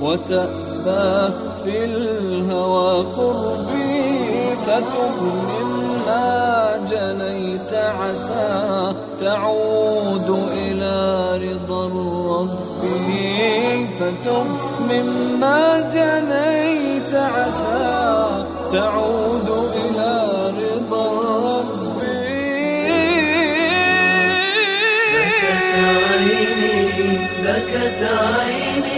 وتأبى في الهوى قربي فتب مما جنيت عسى تعود إلى رضا الرب. فتب مما جنيت عسى تعود إلى رضا الرب. بكت عيني بكت عيني